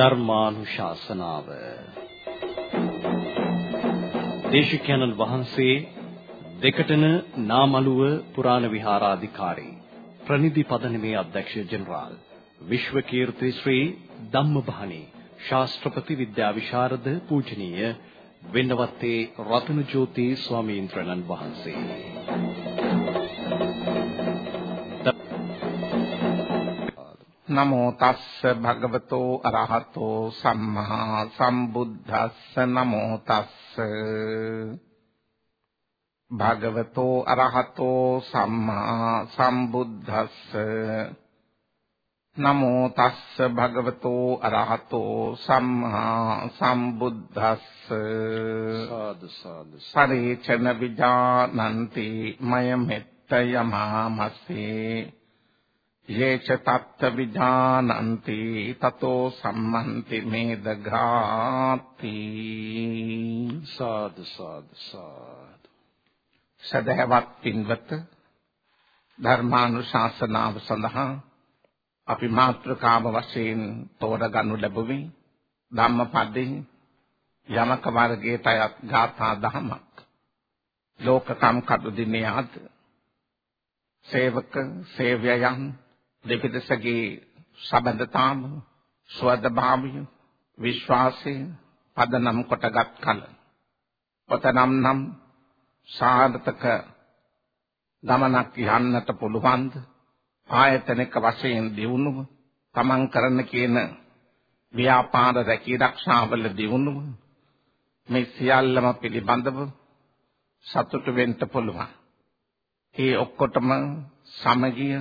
ධර්මානුශාසනාව. දේශිකානන් වහන්සේ දෙකටන නාමලුව පුරාණ විහාරාධිකාරී ප්‍රනිධි පදනමේ අධ්‍යක්ෂ ජෙනරාල් විශ්වකීර්ති ශ්‍රී ධම්මබහණී ශාස්ත්‍රපති විද්‍යා විශාරද පූජනීය වෙන්නවත්තේ රතනජෝති ස්වාමීන් වහන්සේ. නමෝ තස්ස භගවතෝ අරහතෝ සම්මා සම්බුද්දස්ස නමෝ තස්ස. භගවතෝ අරහතෝ සම්මා සම්බුද්දස්ස. නමෝ තස්ස භගවතෝ අරහතෝ සම්මා සම්බුද්දස්ස. සාදු සාදු. පරිචන විජානන්ති මය මෙත්ත යමාමස්සේ යේච තත්ත විජානන්ති තතෝ සම්මන්ති මේදඝාති සාදු සාදු සාදු. සදහවත් පින්වත ධර්මානුශාසනාව සඳහා අපි මාත්‍රකාව වශයෙන් තෝරගනු ලැබුවේ ධම්මපදයෙන් යමක වර්ගයට අයත් ගාථා දහමක්. ලෝකකම් කඩු දිනේ ආද සේවක සේවයයන් දෙපිටසගේ සබඳතාව ස්වදභාවය විශ්වාසය පදනම් කොටගත් කල පතනම් නම් සාර්ථක ගමනක් යන්නට පුළුවන්ද ආයතනික වශයෙන් දියුණුව තමන් කරන කියන ව්‍යාපාර රැකී රක්ෂාවල දියුණුව මේ සියල්ලම පිළිබඳව සතුටු වෙන්න පුළුවන්. ඒ ඔක්කොටම සමගිය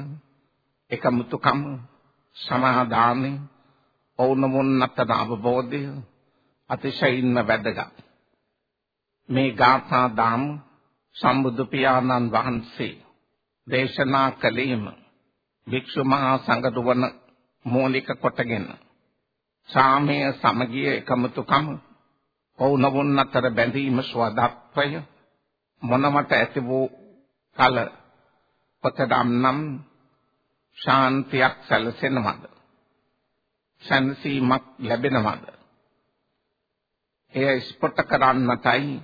එකමුතුකම සමාදානෙ ඕනමුන්නතර අවබෝධය අතිශයින්ම වැදගත්. මේ ගාථා දාම සම්බුදු පියාණන් වහන්සේ දේශනා කළේම භික්ෂු මහා සංඝරුවන මූලික කොටගෙන සාමය සමගිය එකමුතුකම ඕනමුන් අතර බැඳීම ස්වදත්වය මොනමට ඇති වූ කල පතදම් නම් ශාන්තියක් සැලසෙනවද? සැනසීමක් ලැබෙනවද? එය ස්පොට කරන්නටයි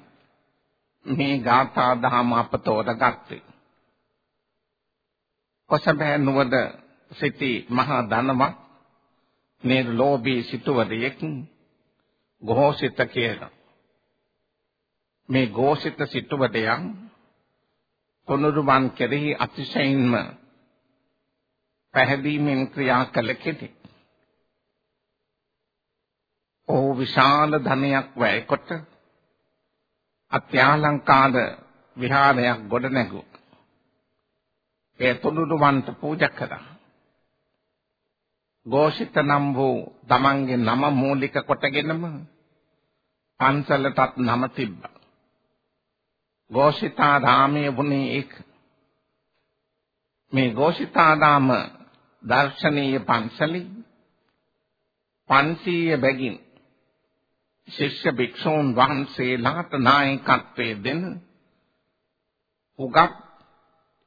මේ ගාථා දහම අප තෝරගත්තේ. කොසබෑ නුවර සිටි මහා ධනවත් නිර්ලෝභී සිටුවරයෙක් ගෝසිත කියලා. මේ ගෝසිත සිටුවරයන් කොනුරුවන් කෙරෙහි අතිශයින්ම පැහැදීමෙන් ක්‍රියා කළ කෙනෙක්. ඔහු විශාල ධනයක් වැය කොට අත්‍යාලංකාර විහාරයක් ගොඩ නැගුවා. ඒ තුනුරුවන්ට පූජා කළා. ഘോഷිත නම් වූ තමන්ගේ නම මූලික කොටගෙනම පන්සලටත් නම තිබ්බා. ഘോഷිතාරාමයේ වුණේ ඒක. මේ ഘോഷිතාරාම දර්ශනීය පන්සලේ 500 බැගින් ශිෂ්‍ය භික්ෂූන් වහන්සේලාට නායකත්වයේ දෙන උගත්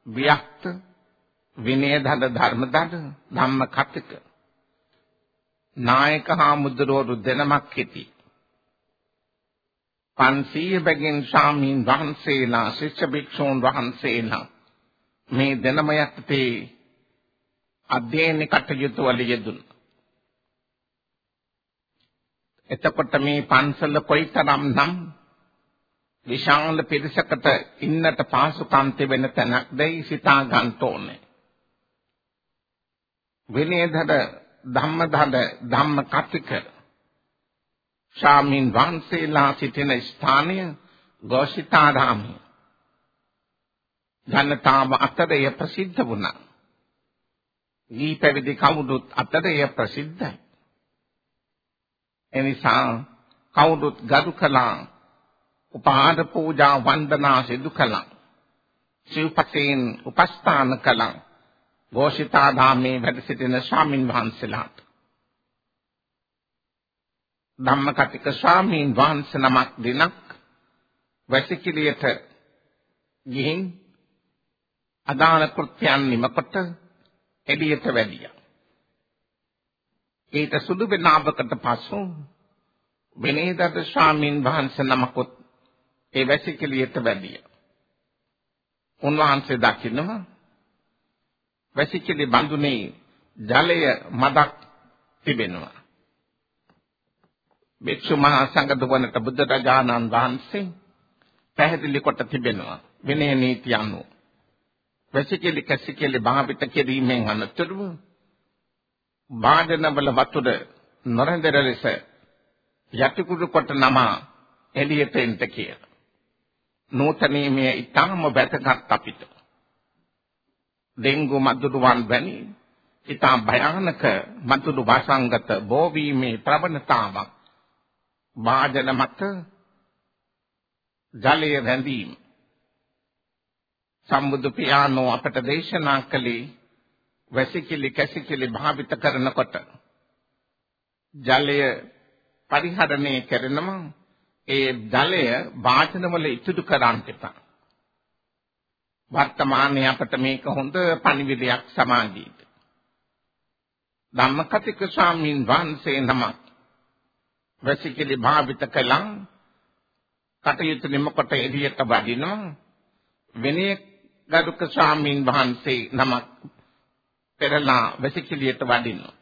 වික්ත විනයදඩ ධර්මදඩ ධම්ම කතික නායක හාමුදුරුවෝ දෙනමක් හිටි. 500 බැගින් ස්වාමීන් වහන්සේලා ශිෂ්‍ය භික්ෂූන් වහන්සේලා මේ දෙනම යටතේ අධ්‍යයන කටයුතු වල යෙදුණා. එතකොට මේ පන්සල කොයිතරම් නම් විශාල පිරිසකට ඉන්නට පාසුකම් තිබෙන තැනක්දයි සිතා ගන්න ඕනේ. විනයදඩ ධම්මදඩ ධම්ම කතික ශාමින් වහන්සේලා සිටින ස්ථානය ගෝසිතාරාමය. ජනතාව අතර එය ප්‍රසිද්ධ වුණා. ඊ පැවිදි කවුරුත් අතර එය ප්‍රසිද්ධයි. එනිසා කවුරුත් ගරු කළා උපහාර පූජා වන්දනා සිදු කළා. සිව්පතේන් උපස්ථාන කළා. ഘോഷිතාධාමේ වැඩ සිටින ස්වාමින් වහන්සේලාට. ධම්මකටික ස්වාමීන් වහන්සේ නමක් දිනක් වැසිකිළියට ගිහින් අදාළ කෘත්‍යයන් නිමකොට එළියට වැඩියා. ඊට සුදු වෙනාවකට පසු විනේදත් ස්වාමීන් වහන්සේ නමකුත් ඒ වැසිකිළියට වැඩිය. උන්වහන්සේ දකින්නවා වැසිකිළි බඳුනේ ජලය මදක් තිබෙනවා. භික්ෂු මහා සංඝ දුවනට බුදුරජාණන් වහන්සේ පැහැදිලි කොට තිබෙනවා විනය නීති අනුව. වැසිකිළි කැසිකිළි භාවිත කිරීමෙන් අනතුරුව වාදනවල වතුර නොරඳර ලෙස යටිකුරු කොට නම එළියට එන්න කියලා. නූතනීමේ ඊටම වැදගත් අපිට. ඩෙන්ගු මදුරුවන් වැනි ඊටා භයානක මතුරු වාසංගත බෝවීමේ ප්‍රවණතාවක් වාදන මත ජලය රැඳීම සම්බුදු පියාණෝ අපට දේශනා කළේ වැසිකිලි කැසිකිලි භාවිත කරනකොට ජලය පරිහරණය කරනම ඒ ජලය වාචනවල ඉතුරු කරන්න එපා. වර්තමානයේ අපට මේක හොඳ පණිවිඩයක් සමාජීට. ධම්මකතික ස්වාමීන් වහන්සේ නමක් වැසිකිලි භාවිත කළා කටයුතු නිමකොට එළියට වඩිනවා විනය ගරුක ස්වාමීන් වහන්සේ නමක් පෙරලා වැසිකිළියට වඩිනවා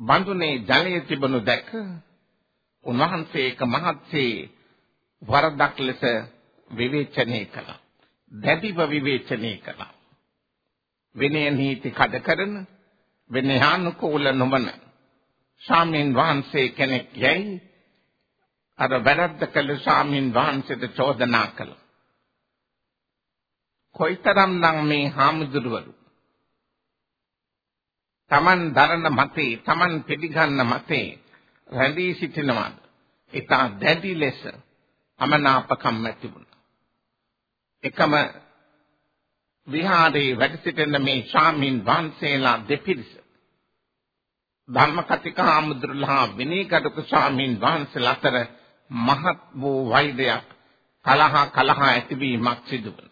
බඳුනේ ජලයේ තිබුණු දැක උන්වහන්සේ එක මහත්සේ වරදක් ලෙස විවේචනය කළා. දැඩිව විවේචනය කළා. විනය නීති කඩ කරන විනයානුකූල නොවන ස්වාමීන් වහන්සේ කෙනෙක් යයි අර වැරද්ද කළ ස්වාමීන් වහන්සේට චෝදනා කළා. කොයිතරම් නම් මේ හාමුදුරුවරු Taman දරන මතේ Taman පිළිගන්න මතේ රැඳී සිටිනවාද? ඒක දැඩි ලෙස අමනාපකම් ඇති වුණා. එකම විහාරේ වැඩ සිටින මේ ශාමින් වහන්සේලා දෙපිරිස ධර්ම කතිකාමුද්‍රලා විනීකටක ශාමින් වහන්සේලා අතර මහත් වූ වෛරයක් කලහ කලහ ඇතිවීමක් සිදු වුණා.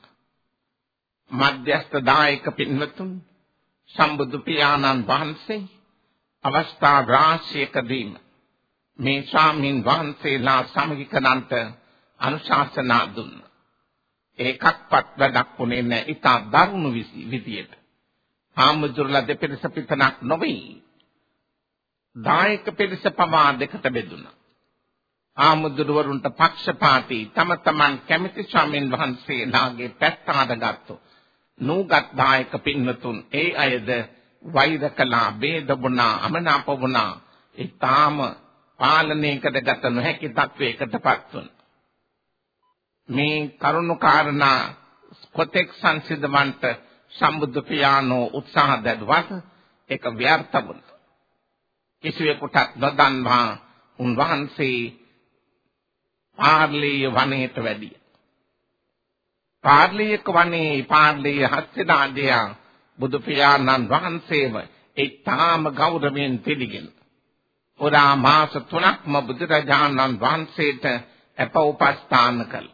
මධ්‍යස්ථ දායක පින්වතුන් සම්බුදු පියාණන් වහන්සේ අවස්ථා රාශියකදීම මේ ස්වාමීන් වහන්සේලා සමගිකනන්ට අනුශාසනා දුන්නා. ඒකක්වත් වැඩක් වුණේ නැහැ. ඊට දරුණු විදියට. ආමුදුරලා දෙපිරිස පිටනක් නොවේ. දායක පිරිස පවා දෙකට බෙදුණා. ආමුදුරවරුන්ට පක්ෂපාතී තම තමන් කැමති ස්වාමීන් වහන්සේලාගේ පැත්ත අදගත්තු. නූගත් දායක පින්නතුන් ඒ අයද වෛර කළා, ભેද වුණා, අමනාප වුණා. ඒ තාම පාලනයකට ගත නොහැකි තත්වයකටපත් වුණා. මේ කරුණු කාරණා කොතෙක් සංසිඳවන්ට සම්බුද්ධ පියාණෝ උත්සාහ දැරුවත් ඒක ව්‍යර්ථ වුණා. කිසිවෙකුට නොදන්වා උන්වහන්සේ පාර්ලීය වනයේට වැඩිය. පාර්ලීයක වනේ පාර්ලීය හස්තිදාදය බුදු පියාණන් වහන්සේව ඒ තාම ගෞරවයෙන් පිළිගෙන පුරා මාස 3ක්ම බුදුරජාණන් වහන්සේට අප උපස්ථාන කළ.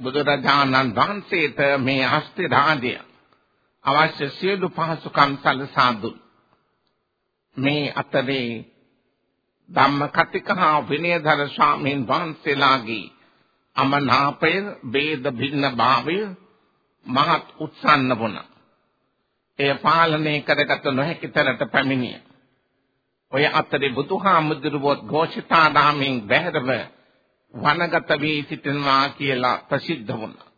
බුදුරජාණන් වහන්සේට මේ අස්ති රාජ්‍ය අවශ්‍ය සියලු පහසුකම් සලසා දුන්. මේ අතරේ ධම්ම කතිකහා විනයධර ස්වාමීන් වහන්සේලාගේ අමනාපය, ભેද භින්න භාවය මහත් උත්සන්න වුණා. එය පාලනය කරගත නොහැකි තරමට පැමිණිය. ඔය අතරේ බුදුහාමුදුරුවෝත් ഘോഷිතානාමෙන් බැහැරව වනගත වී සිටිනවා කියලා ප්‍රසිද්ධ වුණා.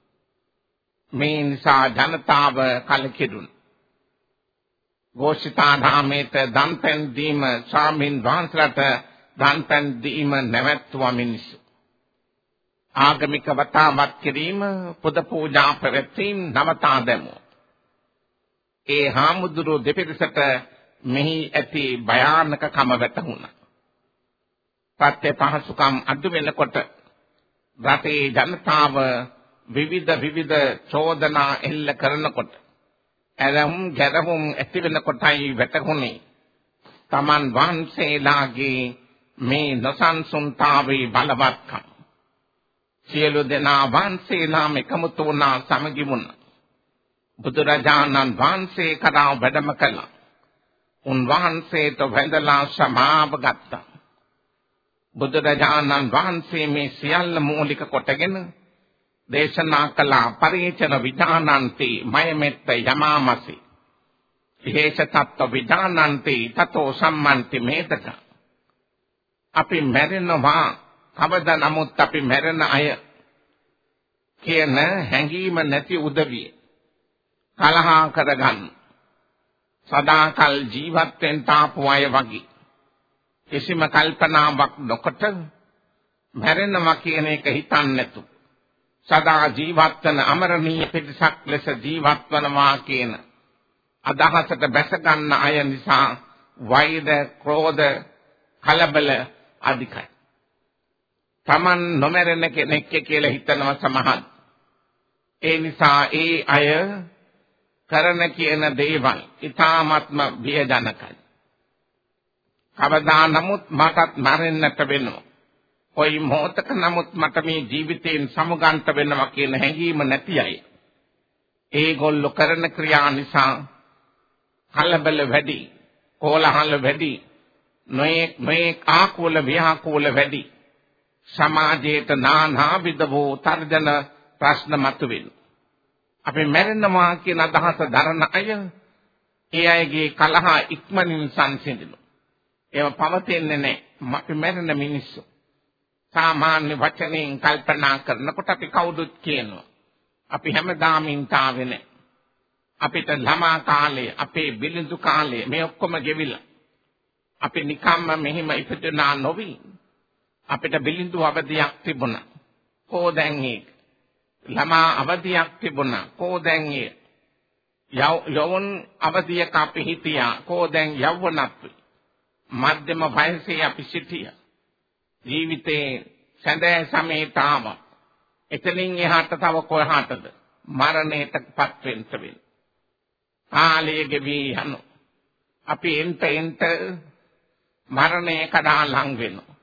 මේ නිසා ජනතාව කලකිරුණා. ഘോഷිතානාමේත දන්පැන් දීම ස්වාමින් වහන්සේලාට දන්පැන් දීම නැවැත්තුවා මිනිස්සු. ආගමික වතාවත් කිරීම පුද පූජා පැවැත්වීම නවතා දැමුවා. ඒ හාමුදුරුවෝ දෙපිරිසට මෙහි ඇති භයානකකම වැටහුණා. පත්‍ය පහසුකම් අඩු වෙනකොට රටේ ජනතාව විවිධ විවිධ චෝදනා එල්ල කරනකොට ඇලම් ගැරහුම් ඇති වෙනකොටයි වැටහුනේ තමන් වහන්සේලාගේ මේ නොසන්සුන්තාවේ බලවත්කම සියලු දෙනා වහන්සේලාම එකමුතු වුණා සමගි වුණා බුදුරජාණන් වහන්සේ කරා වැඩම කළා උන්වහන්සේට වැඳලා සමාව ගත්තා. බුදුරජාණන් වහන්සේ මේ සියල්ල මූලික කොටගෙන දේශනා කළ පරිචන විධානන්ති මයමෙත්ත යමාමසි. විශේෂ තත්ත්ව විධානන්ති තතෝ සම්මන්ති මේතක. අපි මැරෙනවා කවද නමුත් අපි මැරෙන අය කියන හැඟීම නැති උදවිය කලහා කරගන්න. සදාකල් ජීවත් වෙන්න තාපු අය වගේ කිසිම කල්පනාවක් නොකොට මැරෙනවා කියන එක හිතන්නේ නැතු. සදා ජීවත් වන අමරණීය පිටසක් ලෙස ජීවත් වනවා කියන අදහසට බැස ගන්න අය නිසා වෛර ක්‍රෝධ කලබල අධිකයි. Taman නොමැරෙන කෙනෙක් කියලා හිතනවා සමහර ඒ නිසා ඒ අය කරන කියන දේවල් ඊ타ත්ම බියජනකයි. කවදා නමුත් මටත් මරෙන්නට වෙනවා. කොයි මොහොතක නමුත් මට මේ ජීවිතයෙන් සමුගන්ට වෙනවා කියන හැඟීම නැති අය. ඒගොල්ලෝ කරන ක්‍රියා නිසා කලබල වැඩි, කෝලහල වැඩි, නොයේ නොයේ ආකූල විහාකූල වැඩි. සමාජයට නානා විද වූ තර්ජන ප්‍රශ්න මතුවෙනවා. අපි මැරෙනවා කියන අදහස දරන අය ඒ අයගේ කලහ ඉක්මනින් සංසිඳිනවා. ඒව පවතින්නේ නැහැ. අපි මැරෙන මිනිස්සු. සාමාන්‍ය වචනෙන් කල්පනා කරනකොට අපි කවුදුත් කියනවා. අපි හැමදාම ඉන්තාවේ නැහැ. අපිට ළමා කාලේ, අපේ බිලිඳු කාලේ මේ ඔක්කොම ගෙවිලා. අපි නිකම්ම මෙහිම ඉපදුනා නොවි. අපිට බිලිඳු අවදියක් තිබුණා. කෝ දැන් ඒක? ළමා අවදියක් තිබුණා. කෝ දැන් ඒ යවුන් අවදියක අපි හිටියා. කෝ දැන් යවුණත් මධ්‍යම වයසේ අපි සිටියා. ජීවිතේ සැඳෑ සමේතාව. එතනින් එහාට තව කොහාටද? මරණයටපත් වෙන්න වෙන. කාලය ගෙවි යන. අපි එන්ට එන්ට මරණය කඩා ලං වෙනවා.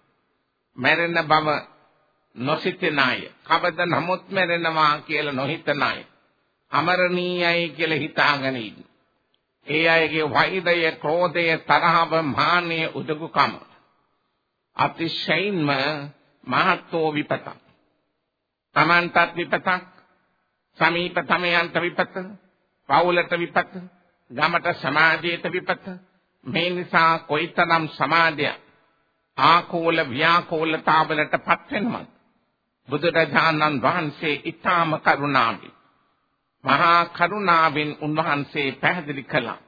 මැරෙන බව නොසිතන අය කවද නමුත් මැරෙනවා කියලා නොහිතන අය අමරණීයයි කියලා හිතාගෙන ඉන්න. ඒ අයගේ වෛරය, ක්‍රෝධය, තරහව, මාන්නය, උදගුකම අතිශයින්ම මහත්ෝ විපතක්. Tamantat විපතක්, සමීප තමයන්ට විපත, පවුලට විපත, ගමට සමාජයට විපත. මේ නිසා කොයිතරම් සමාජය ආකෝල ව්‍යාකෝලතාවලටපත් වෙනවද? බුදුරජාණන් වහන්සේ ඊටාම කරුණාවෙන් මහා කරුණාවෙන් උන්වහන්සේ පැහැදිලි කළා.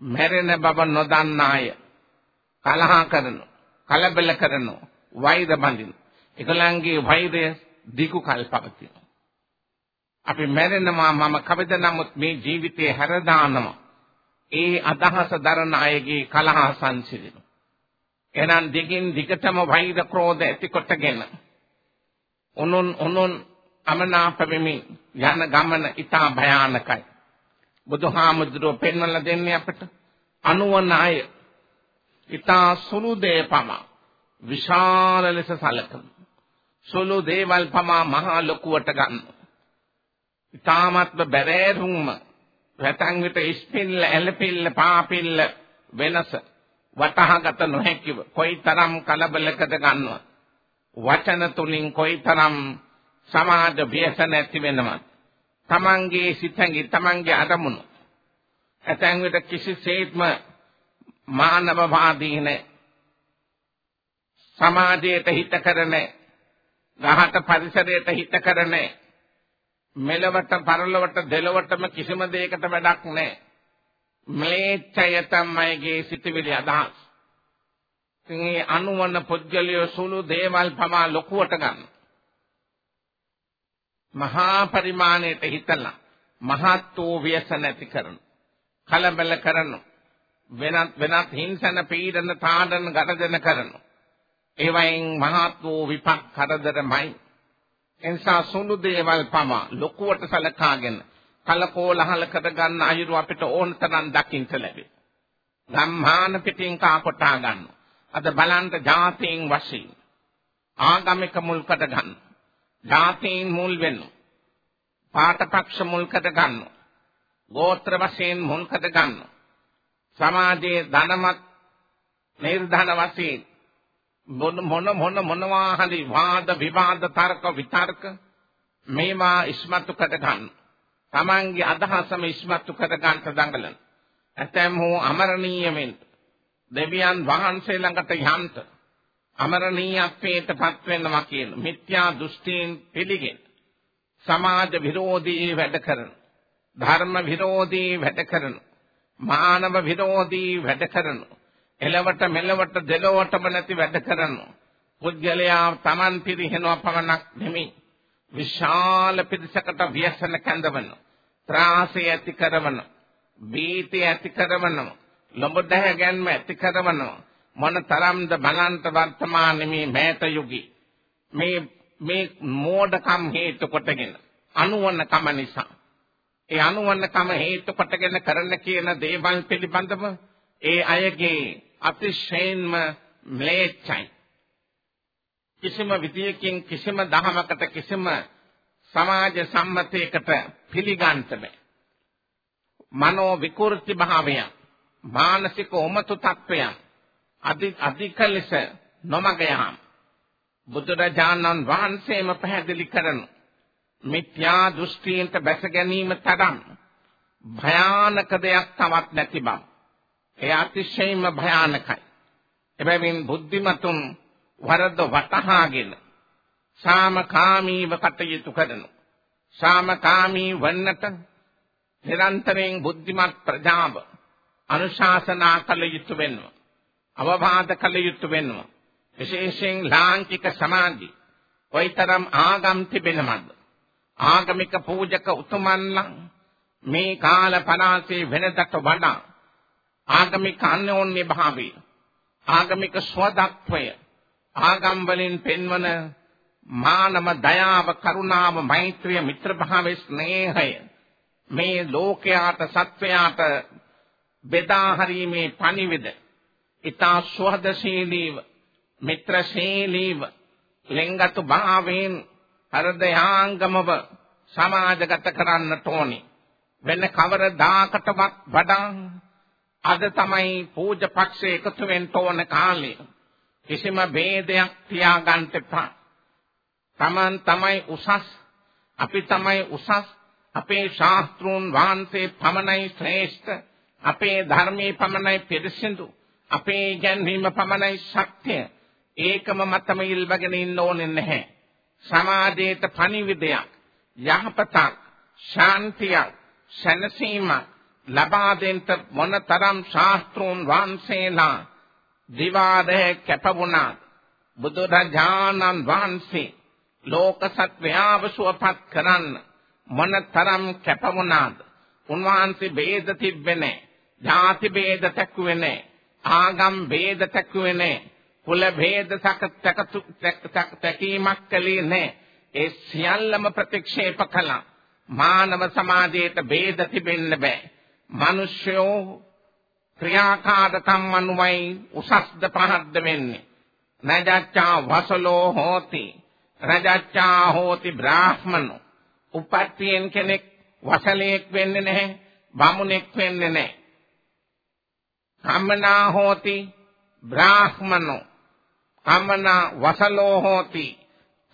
මැරෙන බව නොදන්නාය කලහ කරන, කලබල කරන, වෛර බඳින. ඒගොල්ලන්ගේ වෛරය දීකු කල් පවතිනවා. අපි මැරෙනවා මම කවද නමුත් මේ ජීවිතේ හැරදානවා. ඒ අදහස දරන අයගේ කලහ සංසිඳෙනවා. එහෙනම් දිගින් දිගටම වෛර ක්‍රෝධ ඇති කොටගෙන උනුන් උනුන් අමනාප වෙමින් යන ගමන ඊටා භයානකයි. බුදුහාමුදුරුව පෙන්වලා දෙන්නේ අපට අනුවන අය ඊටා සුළු දේපම විශාල ලෙස සැලකන. සුළු දේවල් පමා මහා ලොකුවට ගන්න. ඊටාමත්ම බැරෑරුම්ම රැතන් විට ඉස්පිල්ල ඇලපිල්ල පාපිල්ල වෙනස වටහාගත නොහැකිව කොයිතරම් කලබලකද ගන්නවා වචන තුලින් කොයිතරම් සමාජ ව්‍යසන ඇති වෙනවද? තමන්ගේ සිතෙන්ගේ තමන්ගේ අරමුණු. ඇතැන් විට කිසිසේත්ම මානවවාදී නැ සමාජයට හිත කරන ගහට පරිසරයට හිත කරන මෙලවට පරලොවට දෙලොවටම කිසිම දෙයකට වැඩක් නැහැ. ම්ලේච්ඡය තමයිගේ සිතවිලි අදහස් මේ අනුවන පුද්ගලය සුළු දේවල් පමා ලොකුවට ගන්න. මහා පරිමාණයට හිතලා මහත් වූ ව්‍යසන ඇති කරන. කලබල කරන. වෙනත් වෙනත් හිංසන පීඩන තාඩන ගතදෙන කරන. ඒවයින් මහත් වූ විපක් කරදරමයි. එනිසා සුළු දේවල් පමා ලොකුවට සලකාගෙන කලකෝලහල කර ගන්න අයුරු අපිට ඕන තරම් දකින්න ලැබේ. ගම්මාන පිටින් කා කොටා ගන්නවා. අද බලන්න ජාතීන් වශයෙන් ආගමික මුල්කට ගන්න. ජාතීන් මුල් වෙන්න. පාටපක්ෂ මුල්කට ගන්න. ගෝත්‍ර වශයෙන් මුල්කට ගන්න. සමාජයේ ධනවත් නිර්ධන වශයෙන් මොන මොන මොන මොනවා හරි වාද විවාද තර්ක විතර්ක මේවා ඉස්මතු කර ගන්න. Tamange අදහසම ඉස්මතු කර ගන්නට දඟලන. ඇතැම් හෝ අමරණීයමෙන් දෙවියන් වහන්සේ ළඟට යන්ත අමරණීයත්වයටපත් වෙනවා කියන මිත්‍යා දෘෂ්ටීන් පිළිගෙන සමාජ විරෝධී වැඩ කරන ධර්ම විරෝධී වැඩ කරන මානව විරෝධී වැඩ කරන එලවට මෙලවට දෙලොවටම නැති වැඩ කරන පුද්ගලයා Taman පිරිහෙනවා පමණක් නෙමෙයි විශාල පිරිසකට ව්‍යසන කැඳවන ත්‍රාසය ඇති කරවන බීතිය ඇති කරවන ලොඹදහ ගැන්ම ඇති කරවන මොන තරම්ද බලන්ත වර්තමානයේ මේ මෑත යුගී. මේ මේ මෝඩකම් හේතු කොටගෙන අනුවන්නකම නිසා. ඒ අනුවන්නකම හේතු කොටගෙන කරන කියන දේවල් පිළිබඳව ඒ අයගේ අතිශයින්ම ම්ලේච්ඡයි. කිසිම විදියකින් කිසිම දහමකට කිසිම සමාජ සම්මතයකට පිළිගන්න බෑ මනෝ විකෘති භාවය මානසික උමතු තත්වයන් අධික ලෙස නොමග යාම බුදුරජාණන් වහන්සේම පැහැදිලි කරන මිත්‍යා දෘෂ්ටියට බැස ගැනීම තරම් භයානක දෙයක් තවත් නැති බව. ඒ අතිශයින්ම භයානකයි. එබැවින් බුද්ධිමතුන් වරද වටහාගෙන සාමකාමීව කටයුතු කරන සාමකාමී වන්නට නිරන්තරයෙන් බුද්ධිමත් ප්‍රජාව අනුශාසනා කළ යුතු වෙනවා. අවවාද කළ යුතු වෙනවා. විශේෂයෙන් ලාංකික සමාජي කොයිතරම් ආගම් තිබෙනවද? ආගමික පූජක උතුමන්ලා මේ කාල පනාසේ වෙනදට වඩා ආගමික අන්‍යෝන්‍ය භාවය ආගමික ස්වදක්වය ආගම් වලින් පෙන්වන මානව දයාව කරුණාව මෛත්‍රිය මිත්‍ර භාවයේ ස්නේහය. මේ ලෝකයාට සත්වයාට බෙදා හරීමේ පණිවිඩ. ඊතා සුහදශීලීව මිත්‍රශීලීව ලෙන්ගතු භාවයෙන් හෘදයාංගමව සමාජගත කරන්නට ඕනි. වෙන කවරදාකටවත් වඩා අද තමයි පූජ පක්ෂේ එකතු වෙන්න ඕන කාලේ කිසිම ભેදයක් තියාගන්න එපා Taman තමයි උසස්. අපි තමයි උසස්. අපේ ශාස්ත්‍රූන් වහන්සේ පමණයි ශ්‍රේෂ්ඨ. අපේ ධර්මයේ පමණයි පිරිසිදු. අපේ ඉගැන්වීම පමණයි සත්‍ය ඒකම මතම ඉල්බගෙන ඉන්න ඕනේ නැහැ. සමාජයට පණිවිඩයක් යහපතක් ශාන්තියක් සැනසීමක් ලබා දෙන්න මොනතරම් ශාස්ත්‍රෝන් වහන්සේලා දිවාදේ කැපවුණා. බුදුරජාණන් වහන්සේ ලෝක සත්වයාව සුවපත් කරන්න මොනතරම් කැපවුණාද? උන්වහන්සේ ભેද තිබ්බේ නැහැ. ಜಾති ભેද තැක්ුවේ නැහැ. ආගම් ભેද තැක්ුවේ නැහැ. කුල ભેද සකතකතු තැකීමක් කලේ නැහැ. ඒ සියල්ලම ප්‍රතික්ෂේප කළා. මානව සමාජයේට ભેද තිබෙන්න බෑ. මිනිස්යෝ ක්‍රියාකාරකම් අනුවයි උසස්ද පහත්ද වෙන්නේ. නජච්ඡා වසලෝ හෝති. රජච්ඡා හෝති බ්‍රාහ්මනෝ. උපත්යෙන් කෙනෙක් වසලයක් වෙන්නේ නැහැ බමුණෙක් වෙන්නේ නැහැ. කම්මනා හෝති බ්‍රාහ්මනෝ. කම්මනා වසලෝ හෝති.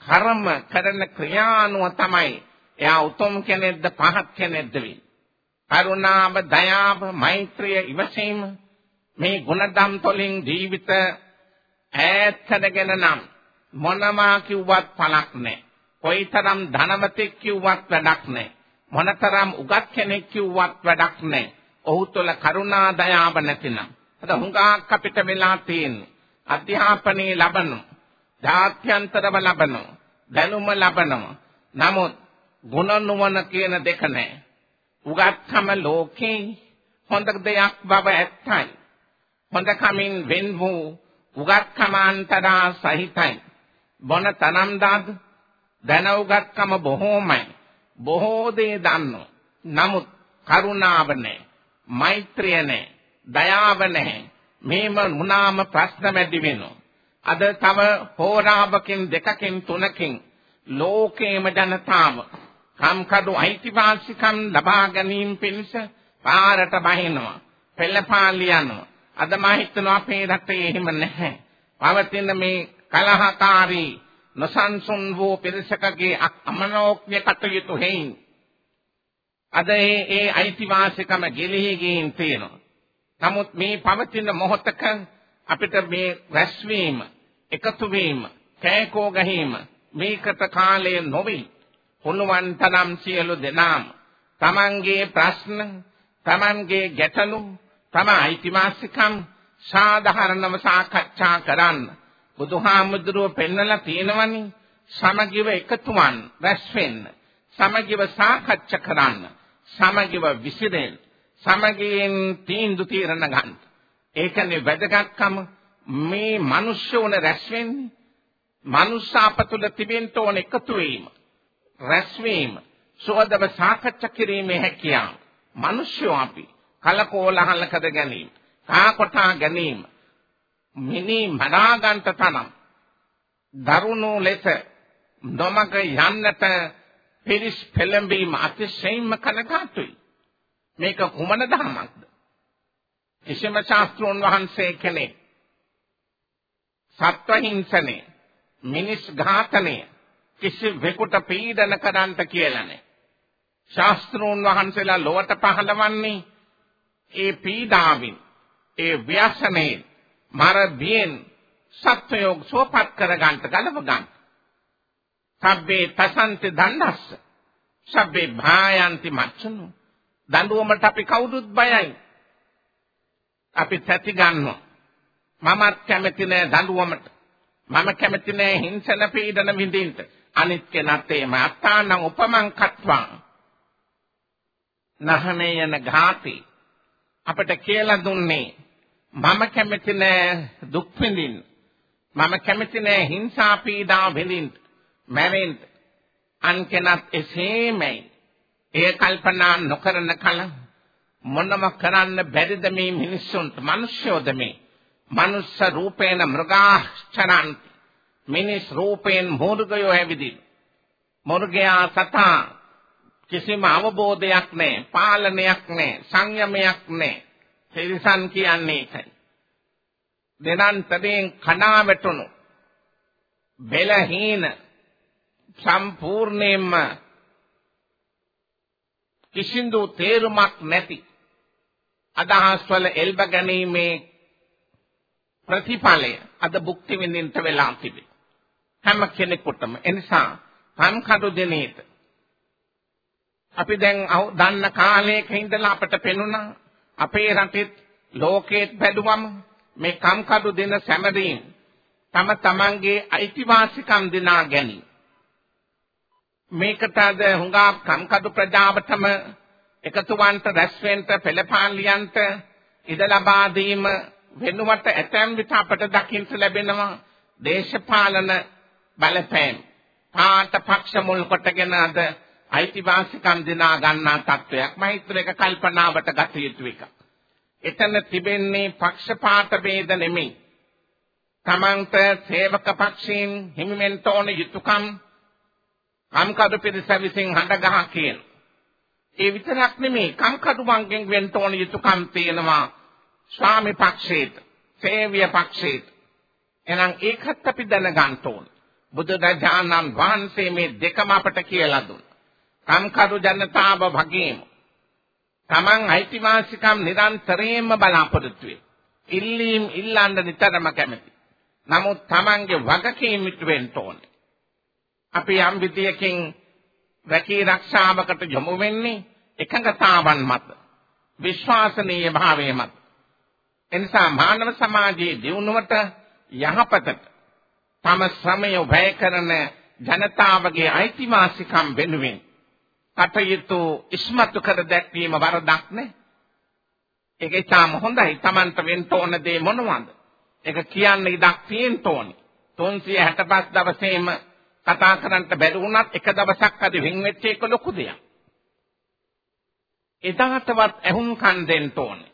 කර්ම කරන ක්‍රියානුව තමයි එයා උතුම් කෙනෙක්ද පහත් කෙනෙක්ද වෙන්නේ. කරුණාව දයාව මෛත්‍රිය ඉවසීම මේ ගුණධම් තුළින් ජීවිත ඈත් කරගෙන නම් මොනවා කිව්වත් පළක් නැහැ. කොයිතරම් ධනවතෙක් කිව්වත් වැඩක් නැහැ. මොනතරම් උගත් කෙනෙක් කිව්වත් වැඩක් නැහැ. ඔහු තුළ කරුණා දයාව නැතිනම්. අද හුඟක් අපිට වෙලා තියෙන්නේ අධ්‍යාපනයේ ලබන, ජාත්‍යන්තරව ලබන, දැනුම ලබන. නමුත් ගුණ නුවණ කියන දෙක නැහැ. උගත්කම ලෝකේ හොඳ දෙයක් බව ඇත්තයි. හොඳ කමින් වෙන් වූ උගත්කමාන්තරා සහිතයි. බොන තනම් දාද දැන උගත්කම බොහෝමයි. බොහෝ දේ දන්නෝ. නමුත් කරුණාව නැහැ. මෛත්‍රිය නැහැ. දයාව නැහැ. මේම මුනාම ප්‍රශ්න වැඩි වෙනවා. අද තව හෝරාවකින් දෙකකින් තුනකින් ලෝකේම ජනතාව කම්කඩු අයිතිවාසිකම් ලබා ගැනීම පිණිස පාරට බහිනවා. පෙළපාලි යනවා. අද මම හිතනවා අපේ රටේ එහෙම නැහැ. පවතින මේ කලහකාරී නොසන්සුන් වූ පිරිසකගේ අමනෝක්‍ය කටයුතු හේයින් අද ඒ ඒ අයිතිවාසිකම ගෙලිහි ගින් තියෙනවා. නමුත් මේ පවතින මොහොතක අපිට මේ රැස්වීම, එකතු වීම, කෑකෝ ගැනීම මේකට කාලය නොවේ. හුණුවන් තරම් සියලු දෙනාම තමන්ගේ ප්‍රශ්න, තමන්ගේ ගැටලු, තම අයිතිවාසිකම් සාධාරණව සාකච්ඡා කරන්න. බුදුහාමුදුරුව පෙන්නලා තියෙනවනේ සමගිව එකතුවන් රැස් වෙන්න. සමගිව සාකච්ඡා කරන්න. සමගිව විසිරෙන්න. සමගියෙන් තීන්දුව తీරන ගන්න. ඒකනේ වැදගත්කම මේ මිනිස්සුන රැස් වෙන්නේ. මනුස්සාපතුල තිබෙන්න ඕන එකතු වීම. රැස් වීම. සෝදව සාකච්ඡා කිරීමේ හැකියාව. මිනිස්සු අපි කලකෝලහල කර ගැනීම. කා කොටා ගැනීම. මිනි මනාගන්ත තනම්. දරුණු ලෙස නොමග යන්නට පිරිස් පෙළඹීම අතිශයින්ම කනගාටුයි. මේක කුමන ධර්මයක්ද? කිසිම ශාස්ත්‍රෝන් වහන්සේ කෙනෙක් සත්ව හිංසනය, මිනිස් ඝාතනය කිසිවෙකුට පීඩන කරන්නට කියලා නැහැ. ශාස්ත්‍රෝන් වහන්සේලා ලොවට පහළවන්නේ ඒ පීඩාවෙන්, ඒ ව්‍යසනයෙන්, මර බියෙන් සත්වයෝ සෝපත් කරගන්නට ගලව ගන්න. සබ්බේ තසන්ති දණ්ඩස්ස. සබ්බේ භායන්ති මච්චනු. දඬුවමට අපි කවුරුත් බයයි. අපි තැති ගන්නවා. මමත් කැමති නෑ දඬුවමට. මම කැමති නෑ හිංසන පීඩන විඳින්න. අනිත් කෙනත් එහෙම අත්තානම් උපමං කත්වා. නහනේ යන ඝාති අපට කියලා දුන්නේ මම කැමති නෑ දුක් විඳින්න. මම කැමති නෑ හිංසා පීඩා විඳින්න. මැරෙන්න. අන් කෙනත් එසේමයි. ඒ කල්පනා නොකරන කල මොනම කරන්න බැරිද මේ මිනිස්සුන්ට මිනිස්සුද මේ මනුස්ස රූපේන මෘගාශ්චරන් මිනිස් රූපෙන් මෝර්ගයෝ ඇවිදින් මෝර්ගයා සතා කිසිම අවබෝධයක් නැහැ පාලනයක් නැහැ සංයමයක් නැහැ. තිරිසන් කියන්නේ ඒකයි. දෙනන්තරෙන් කණා වැටුණු බෙලහීන සම්පූර්ණයෙන්ම කිසිදු තේරුමක් නැති අදහස් වල එල්බ ගැනීමේ ප්‍රතිඵලය අද භුක්ති විඳින්න වෙලා තිබේ. හැම කෙනෙකුටම. එනිසා සංකඩු දෙනේට අපි දැන් දන්න කාලයක ඉඳලා අපට පෙනුණා අපේ රටෙත් ලෝකෙත් බැලුවම මේ කම්කඩු දෙන සැමරීම් තම තමන්ගේ අයිතිවාසිකම් දිනා ගැනීම. මේකට අද හුඟා කම්කඩු ප්‍රජාවටම එකතුවන්ට රැස්වෙන්ට පෙළපාලියන්ට ඉඩ ලබා දීම වෙනුවට ඇතැම් විට අපට දකින්න ලැබෙනවා දේශපාලන බලපෑම් පාට පක්ෂ මුල් කොටගෙන අද අයිතිවාසිකම් දිනා ගන්නා තත්වයක් මම හිතුව එක කල්පනාවට ගත යුතු එකක්. එතන තිබෙන්නේ පක්ෂපාත ભેද නෙමෙයි. තමන්ට සේවක පක්ෂීන් හිමිවෙන්න ඕන යුතුයකම් කම්කඩු පිරිස විසින් හඬ ගහ කියන. ඒ විතරක් නෙමෙයි කම්කඩු වංගෙන් වෙන්න ඕන යුතුයකම් තියෙනවා ස්වාමි පක්ෂේට, සේව්‍ය පක්ෂේට. එහෙනම් ඒකත් අපි දැනගන්න ඕන. බුදුරජාණන් වහන්සේ මේ දෙකම අපට කියලා දුන්නා. කම්කඩු ජනතාව වගේම තමන් අයිතිවාසිකම් නිරන්තරයෙන්ම බලාපොරොත්තු වේ. ඉල්ලීම් ඉල්ලන්න නිතරම කැමති. නමුත් තමන්ගේ වගකීම් ඉටු වෙන්න ඕනේ. අපි යම් විදියකින් රැකී ආරක්ෂාවකට යොමු වෙන්නේ එකඟතාවන් මත විශ්වාසනීය භාවයේ මත එනිසා මානව සමාජයේ දියුණුවට යහපතට තම ශ්‍රමය වැය කරන ජනතාවගේ අයිතිවාසිකම් වෙනුවෙන් කටයුතු ඉස්මතු කර දැක්වීම වරදක් නේ. ඒක ඉතාම හොඳයි. Tamanට වෙන්න ඕන දේ මොනවද? ඒක කියන්න ඉඩක් තියෙන්න ඕනේ. 365 දවසේම කතා කරන්න බැරි වුණත් එක දවසක් අද වෙන් වෙච්ච එක ලොකු දෙයක්. එදාටවත් ඇහුම්කන් දෙන්න ඕනේ.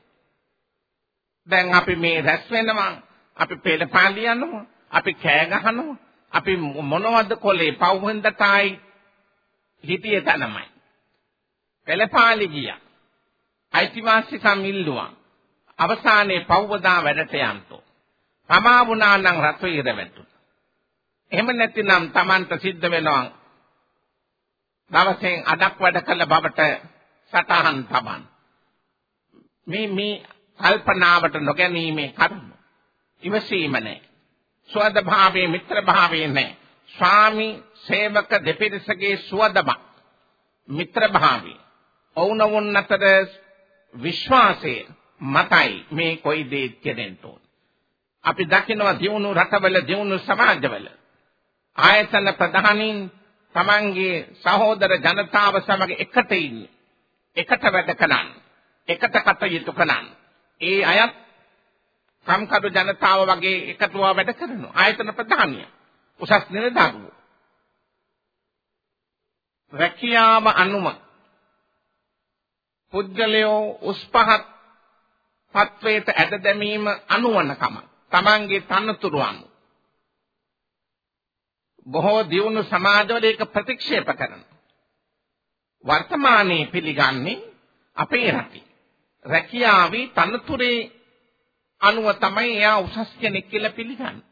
දැන් අපි මේ රැස් වෙනවා, අපි පෙළපාලි යනවා, අපි කෑ ගහනවා, අපි මොනවද කොලේ පවුවෙන්දටයි හිටියේ තනමයි. පෙළපාලි ගියා. අයිතිවාසිකම් ඉල්ලුවා. අවසානයේ පව්වදා වැඩට යන්තෝ. තමා වුණා නම් රතු ඉර වැටුණා. එහෙම නැතිනම් Tamanට සිද්ධ වෙනවා දවසෙන් අඩක් වැඩ කළ බවට සටහන් තබන්න. මේ මේ කල්පනාවට නොගැනීමේ කර්ම. ඉවසීම නැහැ. සුවද භාවයේ මිත්‍ර භාවයේ නැහැ. ස්වාමි සේවක දෙපිරිසගේ සුවදම මිත්‍ර භාවයේ ඔවුනවුන් අතර විශ්වාසයේ මතයි මේ කොයි දේ කියදෙන්න ඕන. අපි දකිනවා දියුණු රටවල දියුණු සමාජවල ආයතන ප්‍රධානීන් තමන්ගේ සහෝදර ජනතාව සමග එකට ඉන්නේ. එකට වැඩ කරන්නේ. එකට කටයුතු කරන්නේ. ඒ අයත් කම්කරු ජනතාව වගේ එකතුව වැඩ කරනවා. ආයතන ප්‍රධානිය. උසස් නිලධාරියෝ. රැකියාව අනුම පුද්ගලයෝ උස් පහත් පත්වයට ඇද දැමීම අනුවණකම තමන්ගේ තනතුරු අනුව බොහෝ දියුණු සමාජවල ඒක ප්‍රතික්ෂේප කරනවා වර්තමානයේ පිළිගන්නේ අපේ රටේ රැකියාවේ තනතුරේ අනුව තමයි එයා උසස් කෙනෙක් කියලා පිළිගන්නේ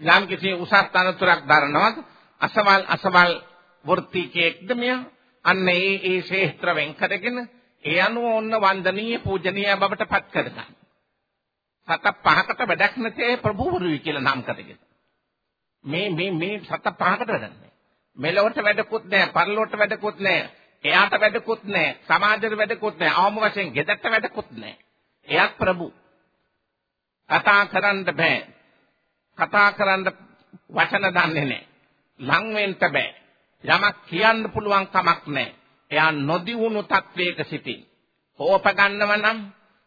යම් කිසි උසස් තනතුරක් දරනවද අසවල් අසවල් වෘත්තිකයෙක්ද මෙයා අන්න ඒ ඒ ශේත්‍ර වෙන් කරගෙන ඒ අනුව ඔන්න වන්දනීය පූජනීය බවට පත් කරගන්න. සත පහකට වැඩක් නැතේ ප්‍රභූවරුයි කියලා නම් කරගෙන. මේ මේ මේ සත පහකට වැඩන්නේ. මෙලොවට වැඩකුත් නැහැ, පරලොවට වැඩකුත් නැහැ. එයාට වැඩකුත් නැහැ, සමාජයට වැඩකුත් නැහැ, අවම වශයෙන් ගෙදරට වැඩකුත් නැහැ. එයාත් ප්‍රභූ. කතා කරන්න බෑ. කතා කරන්න වචන දන්නේ නැහැ. ලං වෙන්න බෑ. යමක් කියන්න පුළුවන් කමක් නැහැ. එයා නොදිවුණු තත්වයක සිටින්. කෝප ගන්නව නම්,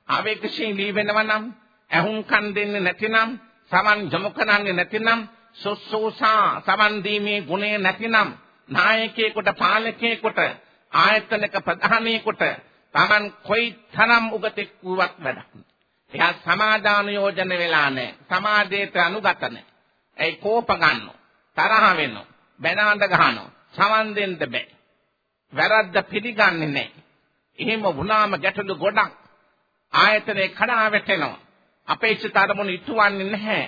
ආවේගශීලී වෙනව නම්, ඇහුම්කන් දෙන්නේ නැතිනම්, සමන් යොමු කරන්නේ නැතිනම්, සොස්සෝසා සමන් දීමේ ගුණය නැතිනම්, නායකයෙකුට පාලකයෙකුට ආයතනක ප්‍රධානයෙකුට Taman කොයි තරම් උගතෙක් වුවත් වැඩක් එයා සමාදාන යෝජන වෙලා නැහැ. සමාදේට අනුගත නැහැ. ඒ කෝප ගන්නවා. තරහ වෙනවා. බැනාඳ ගහනවා. සමන් දෙන්න බෑ. වැරද්ද පිළිගන්නේ නැහැ. එහෙම වුණාම ගැටලු ගොඩක් ආයතනේ කඩා වැටෙනවා. අපේක්ෂිත අරමුණු ඉටුවන්නේ නැහැ.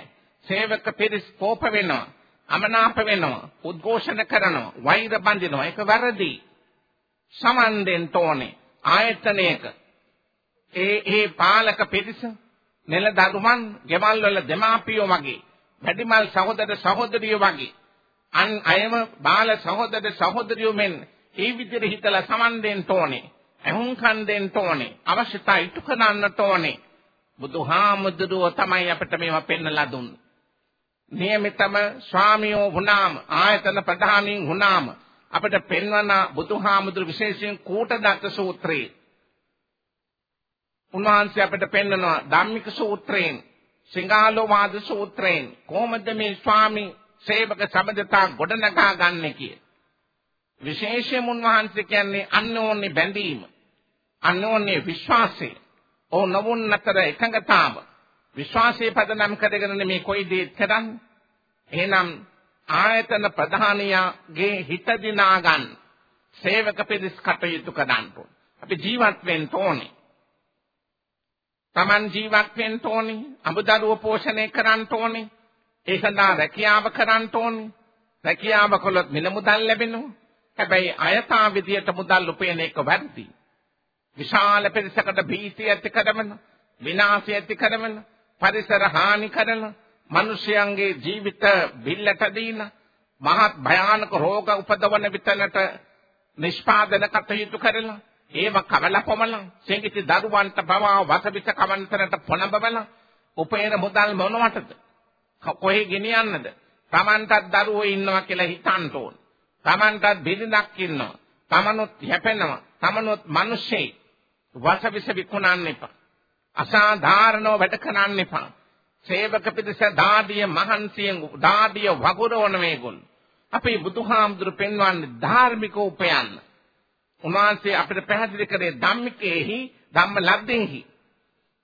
සේවක පිරිස් කෝප වෙනවා. අමනාප වෙනවා. උද්ඝෝෂණ කරනවා. වෛර බඳිනවා. ඒක වැරදි. සමන් දෙන්න ඕනේ. ආයතනයක ඒ ඒ පාලක පිරිස නෙළදරුවන් ගෙවල් වල දෙමාපියෝ වගේ වැඩිමල් සහෝදර සහෝදරියෝ වගේ අන් අයම බාල සහෝදර සහෝදරියෝ මෙන් ඒ විදිහට හිතලා සමන් දෙන්න ඕනේ අහුම්කන් දෙන්න ඕනේ අවශ්‍යතා ඉටු කරන්නට ඕනේ. බුදුහාමුදුරුවෝ තමයි අපිට මේවා පෙන්වලා දුන්නේ. නියමිතම ස්වාමියෝ වුණාම ආයතන ප්‍රධානීන් වුණාම අපිට පෙන්වන බුදුහාමුදුරු විශේෂයෙන් කූටදත්ත සූත්‍රයේ උන්වහන්සේ අපිට පෙන්වනවා ධම්මික සූත්‍රයෙන් සිංහාලෝ වාද සූත්‍රයෙන් කොහොමද මේ ස්වාමි සේවක සම්බන්ධතා ගොඩනගා ගන්න කිය. විශේෂයෙන් උන්වහන්සේ කියන්නේ අන්නෝන්නේ බැඳීම. අන්නෝන්නේ විශ්වාසය. ඕ නවුන් අතර එකඟතාව. විශ්වාසයේ පදනම් කරගෙන මේ කොයි දේ කරන්නේ. එහෙනම් ආයතන ප්‍රධානියාගේ හිත දිනා ගන්න සේවක පිරිස් කටයුතු කරන්න අපි ජීවත් වෙන්න ඕනේ. Taman ජීවත් වෙන්න ඕනේ. අමුදරුව පෝෂණය කරන්න ඕනේ. ඒ සඳහා රැකියාව කරන්න ඕනේ. රැකියාව කළොත් මිල මුදල් ලැබෙනවා. හැබැයි අයථා විදියට මුදල් උපයන එක වැරදි. විශාල පිරිසකට භීතිය ඇති කරන, විනාශය ඇති කරන, පරිසර හානි කරන, මිනිසයන්ගේ ජීවිත බිල්ලට දීන, මහත් භයානක රෝග උපදවන විතනට නිෂ්පාදන කටයුතු කරලා ඒව කවල කොමල සෙන්ගිති දරුවන්ට පවා වසබිස කමන්තරට පොළඹවල උපේන මුදල් මොනවටද? කොහේ ගෙනියන්නද? Tamanටත් දරුවෝ ඉන්නවා කියලා හිතන්න ඕන. Tamanටත් බිරිඳක් ඉන්නවා. තමනුත් යැපෙනවා තමනුත් මිනිස්සෙයි. වසබිස විකුණන්න එපා. අසාධාරණව වැඩ කරන්න එපා. සේවක පිටස දාඩිය මහන්සියෙන් දාඩිය වගුරවන මේගොල්ලෝ. අපේ බුදුහාමුදුරු පෙන්වන්නේ ධාර්මික උපයන්න. උන්වහන්සේ අපිට පැහැදිලි කරේ ධම්මිකේහි ධම්ම ලද්දෙහි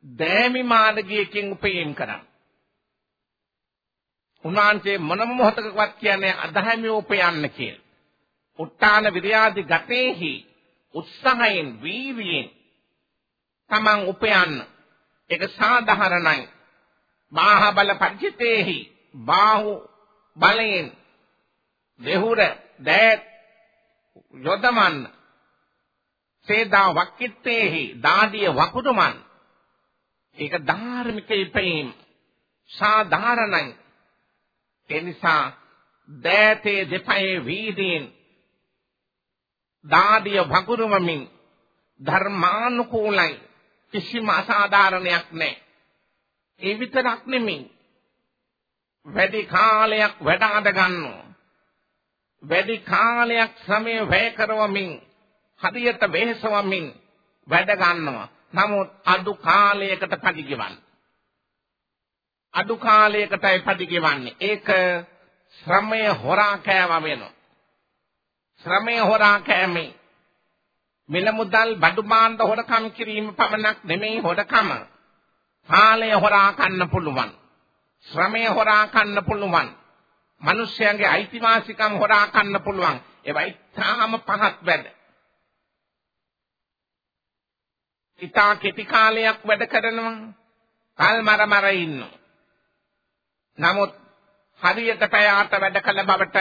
දෑමි මාර්ගයකින් උපයීම් කරා. උන්වහන්සේ මොනම මොහතකවත් කියන්නේ අධර්මිය උපයන්න කියලා. උත්තාන විද්‍යාදි ගතේහි උත්සාහයෙන් වීර්යයෙන් තමන් උපයන්න ඒක සාධාරණයි. බාහ බල පරිචිතේහි බාහු බලයෙන් දෙහුර දෑත් යොදමන් සේදා වක්කිත්තේහි දාඩිය වකුඩුමන්. ඒක ධාර්මික ඉපීම් සාධාරණයි. ඒ නිසා දෑතේ දෙපයේ වීදීන් දාඩිය වකුඩුමමින් ධර්මානුකූලයි. කිසිම අසාධාරණයක් නැහැ ඒ විතරක් නෙමෙයි. වැඩි කාලයක් වැඩ අඳ ගන්නවා වැඩි කාලයක් ශ්‍රමය වැය කරවමින් හදියට වෙහෙසවමින් වැඩ ගන්නවා. නමුත් අඩු කාලයකට පරිගිවන්න. අඩු කාලයකටයි පරිගිවන්නේ. ඒක ශ්‍රමය හොරා කෑම වෙනවා. ශ්‍රමය හොරා කෑමේ මිල මුදල් බඩු භාණ්ඩ හොරකම් කිරීම පමණක් නෙමෙයි හොරකම. කාලය හොරා කන්න පුළුවන්. ශ්‍රමය හොරා කන්න පුළුවන්. මිනිස්යාගේ අයිතිවාසිකම් හොරා කන්න පුළුවන්. ඒවා ඉතාම පහත් වැඩ. ඉතා කෙටි කාලයක් වැඩ කරනවා. කල් මර මර ඉන්නවා. නමුත් හරියට පැය අට වැඩ කළ බවට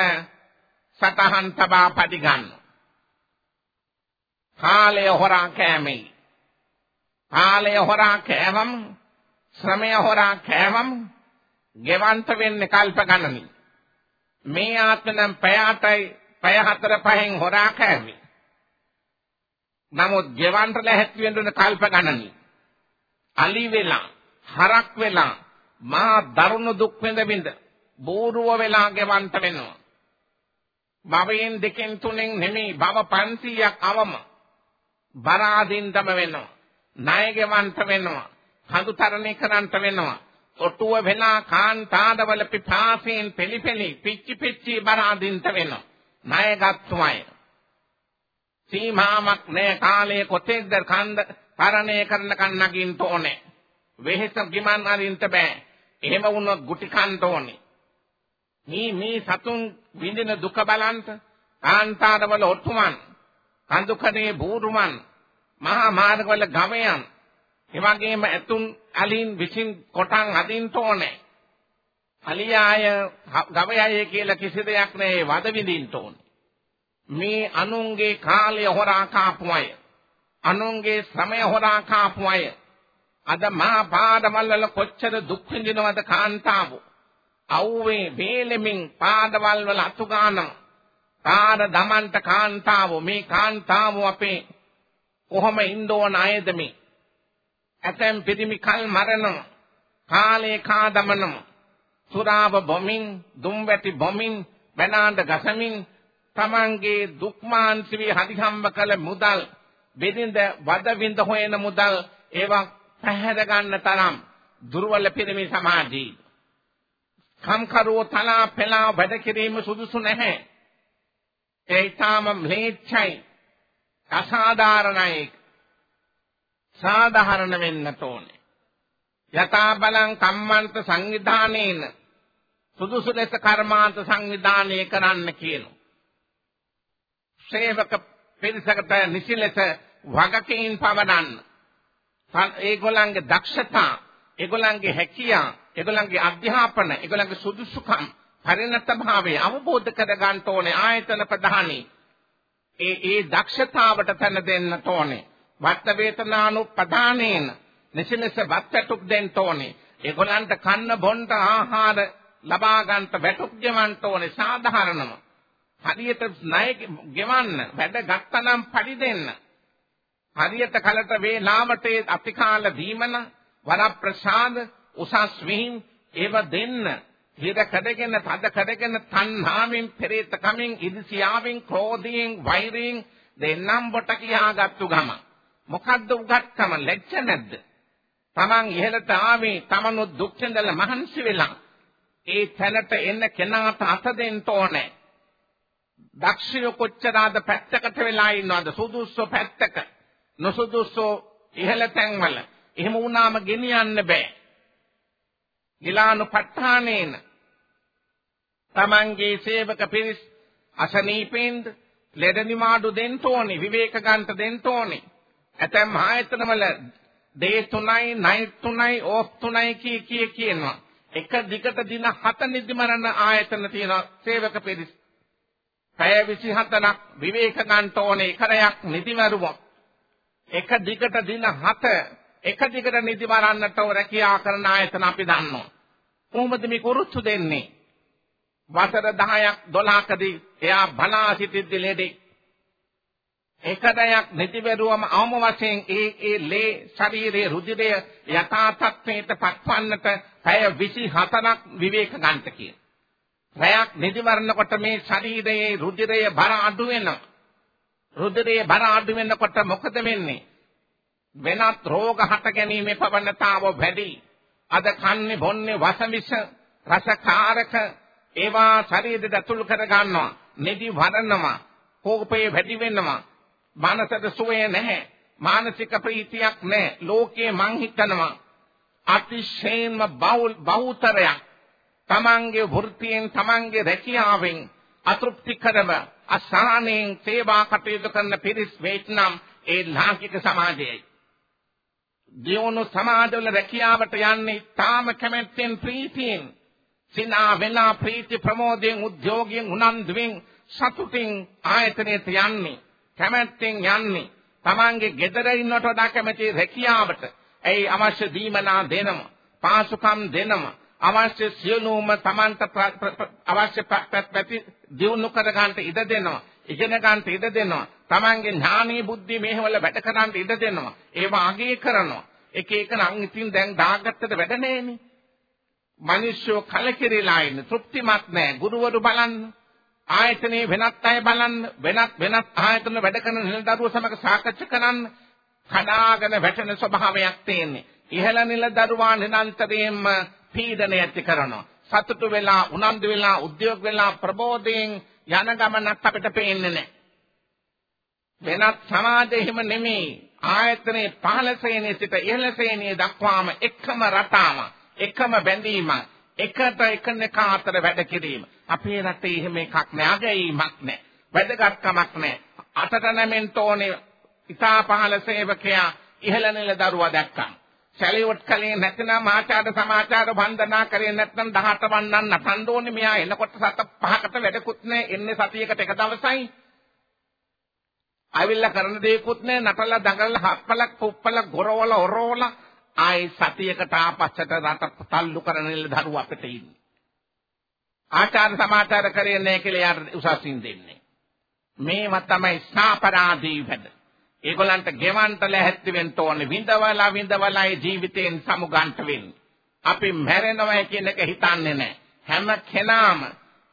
සතහන් තබා පදි ගන්නවා. කාලය හොරා කෑමයි. කාලය හොරා කෑවම් ශ්‍රමය හොරා කෑවම් ගෙවන්ත වෙන්නේ කල්ප ගණනින්. මේ ආත්ම නම් පැය 8යි පැය 4 5න් හොරා කෑවේ. නමුත් ගෙවන්න ලැහැත්ති වෙන්න කල්ප ගණනි. අලි වෙලා හරක් වෙලා මා දරුණු දුක් විඳ විඳ බෝරුව වෙලා ගෙවන්න වෙනවා. භවයෙන් දෙකෙන් තුනෙන් නෙමෙයි භව 500ක් අවම බරාදින්දම වෙනවා. ණය ගෙවන්න වෙනවා. කඳු තරණය කරන්න වෙනවා. ඔටුව වෙලා කාන්තාදවල පිපාසයෙන් පෙලිපෙලි පිච්චි පිච්චි බරාදින්ත වෙනවා. ණයගත්තු අය. සීමාවක් නෑ කාලයේ කොතෙක්ද කන්ද තරණය කරන කන්නකින් තෝනේ. වෙහෙස ගිමන් අරින්ට බෑ. එහෙම වුණොත් ගුටි කන්න ඕනේ. මේ මේ සතුන් විඳින දුක බලන්ත කාන්තාරවල ඔට්ටුමන් කඳුකඩේ බූරුමන් මහා මාර්ගවල ගවයන් එවැගේම ඇතුන් අලින් විසින් කොටන් අදින්න ඕනේ. අලියාය ගවයාය කියලා කිසි දෙයක් නෑ වද විඳින්න ඕනේ. මේ අනුන්ගේ කාලය හොරා කාපු අය. අනුන්ගේ ශ්‍රමය හොරා කාපු අය. අද මහා පාඩවල් වල කොච්චර දුක් විඳිනවද කාන්තාවෝ. අවුවේ වේලෙමින් පාඩවල් වල අතු ගන්නවා. කාර දමන්ට කාන්තාවෝ මේ කාන්තාවෝ අපේ කොහොම ඉන්න ඕන අයද මේ ඇතැම් පිරිමි කල් මරනවා. කාලේ කා දමනවා. සුරාව බොමින්, දුම්වැටි බොමින්, බැනාඳ ගසමින් තමන්ගේ දුක්මාන්සිවි හදිහම්බ කළ මුදල් බෙදින්ද වද විඳ හොයන මුදල් ඒවා පැහැද ගන්න තරම් දුර්වල පිරිමි සමාජී කම්කරුවෝ තලා පෙලා වැඩ කිරීම සුදුසු නැහැ ඒ ඊටාම ම්ලේච්ඡයි අසාධාරණයි සාධාරණ වෙන්න ඕනේ. යථා බලං කම්මන්ත සංවිධානයේන සුදුසු ලෙස කර්මාන්ත සංවිධානය කරන්න කියනවා. සේවක පිරිසකට නිසි ලෙස වගකීම් පවරන්න. ඒගොල්ලන්ගේ දක්ෂතා, ඒගොල්ලන්ගේ හැකියාව, ඒගොල්ලන්ගේ අධ්‍යාපන, ඒගොල්ලන්ගේ සුදුසුකම්, පරිණත භාවය අවබෝධ කර ගන්න ඕනේ ආයතන ප්‍රධානී. ඒ ඒ දක්ෂතාවට තැන දෙන්න ඕනේ. වට වේතනානුපදානේන නිසිලස වත්තටුක් දෙන්න ඕනේ. ඒගොල්ලන්ට කන්න බොන්න ආහාර ලබා ගන්නට වැටුප් ගෙවන්න ඕනේ සාධාරණම. හරියට ණය ගෙවන්න වැඩ ගත්තනම් පඩි දෙන්න. හරියට කලට වේලාවට අතිකාල දීමන වරප්‍රසාද උසස් විහිම් ඒව දෙන්න. හිර කඩගෙන තද කඩගෙන තණ්හාවෙන් පෙරේත කමින් ඉදිසියාවෙන් ක්‍රෝධයෙන් වෛරයෙන් දෙන්නම් බොට කියාගත්තු ගම. මොකද්ද උගත්කම ලැජ්ජ නැද්ද? Taman ඉහළට ආවේ Tamanු දුක් විඳලා මහන්සි වෙලා ඒ තැනට එන්න කෙනාට අත දෙන්න ඕනේ. දක්ෂිය කොච්චරද පැත්තකට වෙලා ඉන්නවද සුදුස්සෝ පැත්තක නොසුදුස්සෝ ඉහළ තැන්වල එහෙම වුණාම ගෙනියන්න බෑ. ගිලානුපට්ඨානේන තමන්ගේ සේවක පිරිස් අසනීපෙන්ද ලෙඩ නිමාඩු දෙන්න ඕනේ විවේක ගන්නට දෙන්න ඕනේ ඇතැම් ආයතනවල ඩේ 3යි නයිට් 3යි ඕෆ් 3යි කී කී කියනවා. එක දිගට දින 7 නිදිමරන ආයතන තියෙනවා සේවක පිරිස්. පැය 24ක් විවේක ගන්න ඕනේ කරයක් නිදිමරුවොත්. එක දිගට දින 7 එක දිගට නිදිමරන්නට රැකියා කරන ආයතන අපි දන්නවා. කොහොමද මේ කුරුත්තු දෙන්නේ? වසර 10ක් 12කදී එයා බලා සිටිද්දි ලෙඩේ එකදයක් නැතිවරුවම අවම වශයෙන් ඒ ඒ ලේ ශරීරයේ රුධිරය යථා තත්ත්වයට පත්වන්නට පැය 24ක් විවේක ගන්නට කියන. පැයක් නිදිවරනකොට මේ ශරීරයේ රුධිරය බර අඩු වෙනවා. රුධිරයේ බර අඩු වෙනකොට මොකද වෙන්නේ? වෙනත් රෝග හට ගැනීමේ ප්‍රවණතාව වැඩි. අද කන්නේ බොන්නේ වසවිස රසකාරක ඒවා ශරීරයට ඇතුල් කර ගන්නවා. නිදි වරනවා. කෝපය වැඩි වෙනවා. මානසික සුවය නැහැ. මානසික ප්‍රීතියක් නැහැ. ලෝකේ මං හිතනවා අතිශයින්ම බහුල් බහුතරයක් තමන්ගේ වෘත්තියෙන් තමන්ගේ රැකියාවෙන් අතෘප්ති කරව අසහනෙන් සේවා කටයුතු කරන පිරිස් වේත්නම් ඒ ලාංකික සමාජයයි. දියුණු සමාජවල රැකියාවට යන්නේ තාම කැමැත්තෙන් ප්‍රීතියෙන් සිනා වෙනා ප්‍රීති ප්‍රමෝදයෙන් උද්‍යෝගයෙන් උනන්දුවෙන් සතුටින් ආයතනයට යන්නේ කැමැත්තෙන් යන්නේ Tamange gedara ඉන්නට වඩා කැමැති රැකියාවට. ඇයි අවශ්‍ය දීමනා දෙනම, පාසුකම් දෙනම, අවශ්‍ය සියලුම Tamanට අවශ්‍ය පැති දියුණු කර ගන්නට ඉඩ දෙනවා. ඉගෙන ගන්නට ඉඩ දෙනවා. Tamange ඥානීය බුද්ධි මේවල වැඩ කරන්නට ඉඩ දෙනවා. ඒවා අගය කරනවා. එක එක නම් ඉතින් දැන් දාගත්තට වැඩ නැහෙනේ. මිනිස්සු කලකිරීලා ඉන්නේ තෘප්තිමත් නැහැ. ගුරුවරු බලන්න. ආයතනයේ වෙනත් අය බලන්න වෙනත් වෙනත් ආයතන වැඩ කරන නිලදරුවෝ සමග සාකච්ඡා කරන්න කඩාගෙන වැටෙන ස්වභාවයක් තියෙන්නේ. ඉහළ නිලදරුවා නිරන්තරයෙන්ම පීඩනය ඇති කරනවා. සතුටු වෙලා උනන්දු වෙලා උද්‍යෝග වෙලා ප්‍රබෝධයෙන් යන ගමනක් අපිට පේන්නේ නැහැ. වෙනත් සමාජෙහිම නෙමෙයි ආයතනයේ පහළ ශ්‍රේණියේ සිට ඉහළ ශ්‍රේණිය දක්වාම එකම රටාව එකම බැඳීම එකට එකනක අතර වැඩ කිරීම. අපේ රටේ එහෙම එකක් නෑ. අගීමක් නෑ. වැදගත්කමක් නෑ. අතට නැමෙන්න ඕනේ ඉතා පහළ සේවකයා ඉහළ නිල දරුවා දැක්කම. සැලියුට් කලේ නැත්නම් ආචාර සමාචාර වන්දනා කරේ නැත්නම් 18 වන්නන් නටන්න ඕනේ. මෙයා එනකොට සත පහකට වැඩකුත් නෑ. එන්නේ සතියකට එක දවසයි. අවිල්ල කරන දේකුත් නෑ. නටලා දඟලලා හප්පලක් පුප්පලක් ගොරවල ඔරවල ආයි සතියකට ආපස්සට රට තල්ලු කරන නිලධරු අපිට ඉන්නේ. ආචාර සමාචාර කරේ නැහැ කියලා යාට උසස්ින් දෙන්නේ. මේවා තමයි සාපරාධී වැඩ. ඒගොල්ලන්ට ගෙවන්ට ලැහැත්ති වෙන්න ඕනේ. විඳවලා විඳවලා ඒ ජීවිතයෙන් සමුගන්ට වෙන්නේ. අපි මැරෙනවා කියන එක හිතන්නේ නැහැ. හැම කෙනාම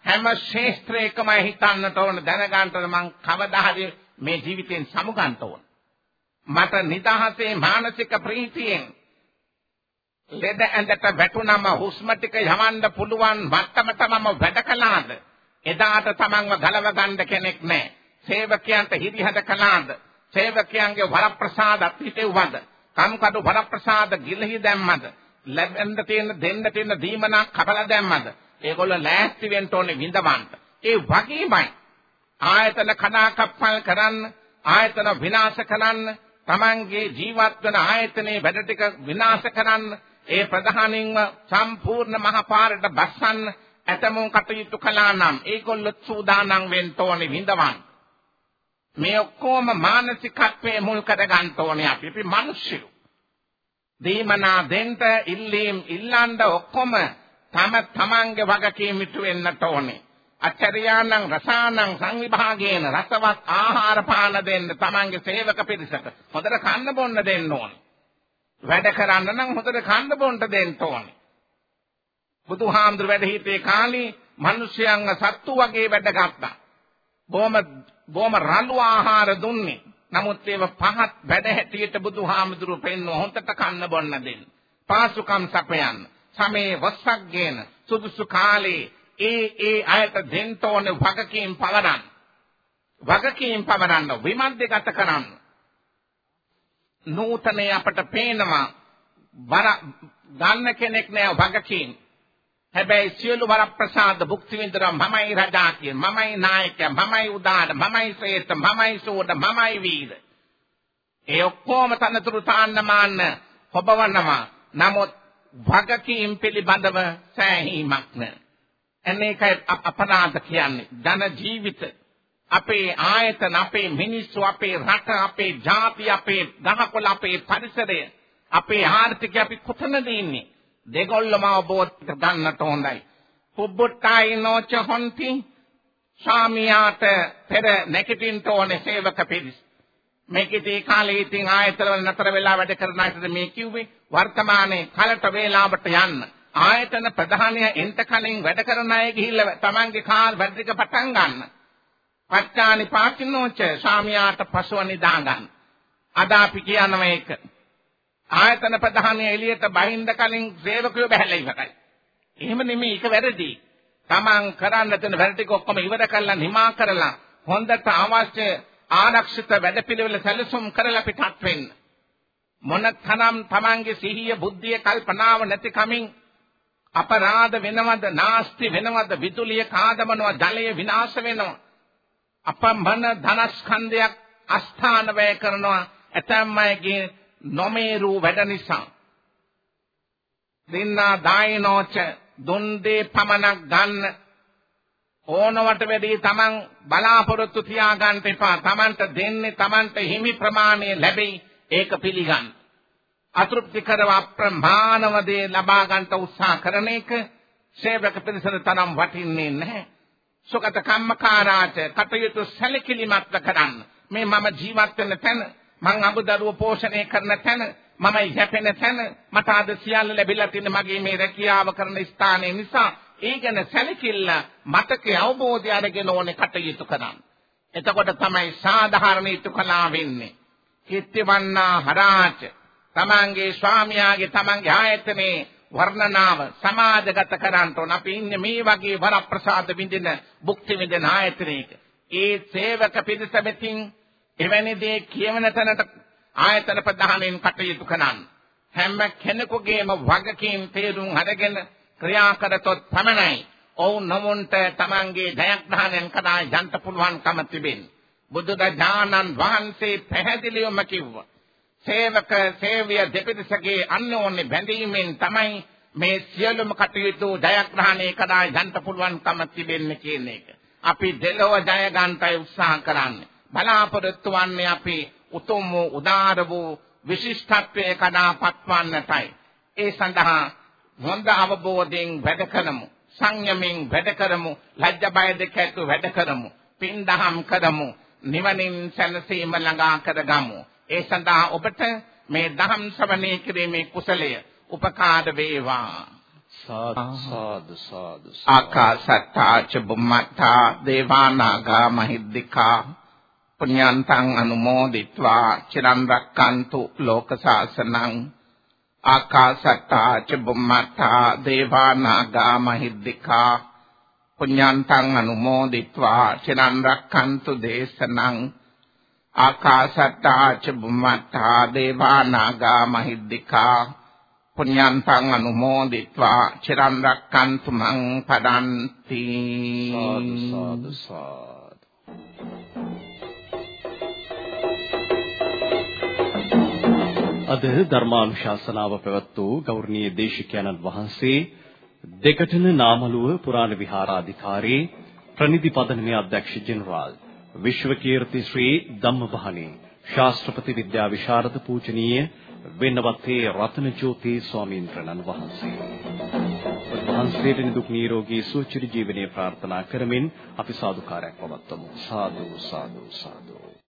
හැම ශේෂ්ත්‍රයකම හිතන්නට ඕන දැනගන්න මං කවදා හරි මේ ජීවිතයෙන් සමුගන්ට ඕන. මට නිදහසේ මානසික ප්‍රීතියෙන් ලෙඩ ඇඳට වැටුනම හුස්ම ටික යවන්න පුළුවන් මට්ටමට මම වැඩ කළාද එදාට තමන්ව ගලව ගන්න කෙනෙක් නැහැ සේවකයන්ට හිරිහද කළාද සේවකයන්ගේ වරප්‍රසාද අත්හිටෙව්වද කම්කටු වරප්‍රසාද ගිලහි දැම්මද? ලැබෙන්න තියෙන දෙන්න තියෙන දීමනා කපලා දැම්මද? ඒගොල්ලෝ ලෑස්ති වෙන්න ඕනේ විඳවන්න. ඒ වගේමයි ආයතන කඩාකප්පල් කරන්න ආයතන විනාශ කරන්න තමන්ගේ ජීවත් වෙන ආයතනයේ වැඩ ටික විනාශ කරන්න ඒ ප්‍රධානින්ම සම්පූර්ණ මහපාරට බස්සන්න ඇතමුන් කටයුතු කළා නම් ඒගොල්ලෝ සූදානම් වෙන්න ඕනේ විඳවන්න. මේ ඔක්කොම මානසිකත්වයේ මුල් කර ගන්න ඕනේ අපි අපි මිනිස්සු. දීමනා දෙන්න ඉල්ලීම් ඉල්ලන්න ඔක්කොම තම තමන්ගේ වගකීම් ඉටු වෙන්නට ඕනේ. අචර්යාණං රසාණං සංවිභාගේන රසවත් ආහාර පාන දෙන්න තමන්ගේ සේවක පිරිසට හොඳට කන්න බොන්න දෙන්න ඕනේ. වැඩ කරන්න නම් හොඳට කන්න බොන්න දෙන්න ඕනේ. බුදුහාමුදුර වැඩ හිටියේ කාලේ මිනිස්යන්ව සත්තු වගේ වැඩ ගත්තා. බොහොම බොහොම රළු ආහාර දුන්නේ. නමුත් ඒව පහත් වැඩ හැටියට බුදුහාමුදුරු පෙන්ව හොඳට කන්න බොන්න දෙන්න. පාසුකම් සපයන්න. සමේ වස්සක් ගේන සුදුසු කාලේ ඒ ඒ අයට දෙන්න ඕනේ වගකීම් පවරන්න. වගකීම් පවරන්න විමද්දගත කරන්න. නූතනයේ අපට පේනවා වර ගන්න කෙනෙක් නෑ වගකීම්. හැබැයි සියලු වරප්‍රසාද භුක්ති විඳිනවා මමයි රජා කියන මමයි නායකයා මමයි උදාන මමයි ශ්‍රේෂ්ඨ මමයි සෝඩ මමයි වීර. ඒ ඔක්කොම තනතුරු තාන්න මාන්න හොබවනවා. නමුත් වගකීම් පිළිබඳව සෑහීමක් නැහැ. එන්නේකයි අපරාධ කියන්නේ. ධන ජීවිත අපේ ආයතන අපේ මිනිස්සු අපේ රට අපේ ජාති අපේ ගහකොළ අපේ පරිසරය අපේ ආර්ථිකය අපි කොතනද ඉන්නේ දෙගොල්ලම අවබෝධ ගන්නට හොඳයි. පුබ්බුට්ටායි නොච හොන්ති ස්වාමියාට පෙර නැගිටින්න ඕනේ සේවක පිරිස. මේකේ කාලේ ඉතින් ආයතන වල නතර වෙලා වැඩ කරන අයට මේ කිව්වේ? වර්තමානයේ කලට වේලාවට යන්න. ආයතන ප්‍රධානය එන්ට කලින් වැඩ කරන අය ගිහිල්ලා තමන්ගේ කාල් වැඩ ටික පටන් ගන්න. පච්චානි පාකිනෝච ස්වාමියාට පසුව නිදා ගන්න. අද අපි කියනවා ඒක. ආයතන ප්‍රධානය එළියට බහින්ද කලින් සේවකයෝ බහැලා ඉවරයි. එහෙම නෙමෙයි ඒක වැරදි. Taman කරන්න තියෙන වැඩ ටික ඔක්කොම ඉවර කරලා නිමා කරලා හොඳට අවශ්‍ය ආරක්ෂිත වැඩපිළිවෙල සැලසුම් කරලා පිටත් වෙන්න. මොන තරම් Tamanගේ සිහිය බුද්ධිය කල්පනාව නැති කමින් අපරාධ වෙනවද නාස්ති වෙනවද විදුලිය කාදමනවා ජලය විනාශ වෙනවා අපම්බන ධනස්කන්ධයක් අස්ථාන වැය කරනවා ඇතැම් අයගේ නොමේරු වැඩ නිසා. දෙන්නා දායනෝච දුන් දේ පමණක් ගන්න. ඕනවට වැඩි තමන් බලාපොරොත්තු තියාගන්න එපා. තමන්ට දෙන්නේ තමන්ට හිමි ප්‍රමාණය ලැබෙයි. ඒක පිළිගන්න. අතෘප්ති කරව අප්‍රමාණව දේ ලබා ගන්නට උත්සාහ කරන එක සේවක පිරිසට තරම් වටින්නේ නැහැ. සුගත කම්මකාරාට කටයුතු සැලකිලිමත්ව කරන්න. මේ මම ජීවත් වෙන තැන, මං අබුදරුව පෝෂණය කරන තැන, මම යැපෙන තැන, මට අද සියල්ල ලැබිලා තියෙන මගේ මේ රැකියාව කරන ස්ථානය නිසා ඒ ගැන සැලකිල්ල මතකයේ අවබෝධය අරගෙන ඕනේ කටයුතු කරන්න. එතකොට තමයි සාධාරණ යුතුයකලා වෙන්නේ. කිත්තිවන්නා හරාච තමන්ගේ ස්වාමියාගේ තමන්ගේ ආයතනයේ වර්ණනාව සමාජගත කරන්න ඕන. අපි ඉන්නේ මේ වගේ වරප්‍රසාද විඳින භුක්ති විඳින ආයතනයක. ඒ සේවක පිරිස මෙතින් එවැනි දේ කියවන තැනට ආයතන ප්‍රධානයෙන් කටයුතු කරන්න. හැම කෙනෙකුගේම වගකීම් තේරුම් අරගෙන ක්‍රියා කරතොත් පමණයි ඔවුන් නමුන්ට තමන්ගේ දයක්දානයන් කඩා යන්න පුළුවන්කම තිබෙන්නේ. බුදුදඥානන් වහන්සේ පැහැදිලිවම කිව්වා. සේවක සේවය දෙපිරිසගේ අන්‍යෝන්‍ය බැඳීමෙන් තමයි මේ සියලුම කටයුතු ජයග්‍රහණය කරා යන්න පුළුවන්කම තිබෙන්නේ කියන එක. අපි දෙලොව ජය ගන්නටයි උත්සාහ කරන්නේ. බලාපොරොත්තු වන්නේ අපි උතුම් වූ උදාර වූ විශිෂ්ටත්වයේ කඩාපත් වන්නටයි. ඒ සඳහා හොඳ අවබෝධයෙන් වැඩ කරමු. සංයමයෙන් වැඩ කරමු. ලැජ්ජ බය දෙක ඇතුව වැඩ කරමු. පින් දහම් කරමු. නිවනින් සැනසීම ළඟා කරගමු. ඒ සඳහා ඔබට මේ දහම් ශ්‍රවණය කිරීමේ කුසලය උපකාර වේවා සාදු සාදු ආකාසත්තා ච බුම්මත්තා දේවානාගා මහිද්దికා පුඤ්ඤාන්තං අනුමෝදිत्वा චිරම් රක්칸තු ලෝක සාසනං ආකාසට්ටා ච බුම්මට්ටා දේවා නාග මහිද්దికා පුඤ්ඤාන්තං අනුමෝදිत्वा චිරම් රක්칸තු දේශනං ආකාසට්ටා ච බුම්මට්ටා දේවා නාග මහිද්దికා පුඤ්ඤාන්තං අනුමෝදිत्वा චිරම් රක්칸තු මං පදන්ති සාදු සාදු. අද ධර්මානුශාසනාව පැවැත් වූ ගෞරවනීය දේශිකානන් වහන්සේ දෙකටන නාමලුව පුරාණ විහාරාධිකාරී ප්‍රනිධි පදනමේ අධ්‍යක්ෂ ජෙනරාල් විශ්වකීර්ති ශ්‍රී ධම්මබහණී ශාස්ත්‍රපති විද්‍යා විශාරද පූජනීය වෙන්නවත්තේ රතනජෝති ස්වාමීන් වහන්සේ. වහන්සේට නිදුක් නිරෝගී සුවචිර ජීවනයේ ප්‍රාර්ථනා කරමින් අපි සාදුකාරයක් පවත්වමු. සාදු සාදු සාදු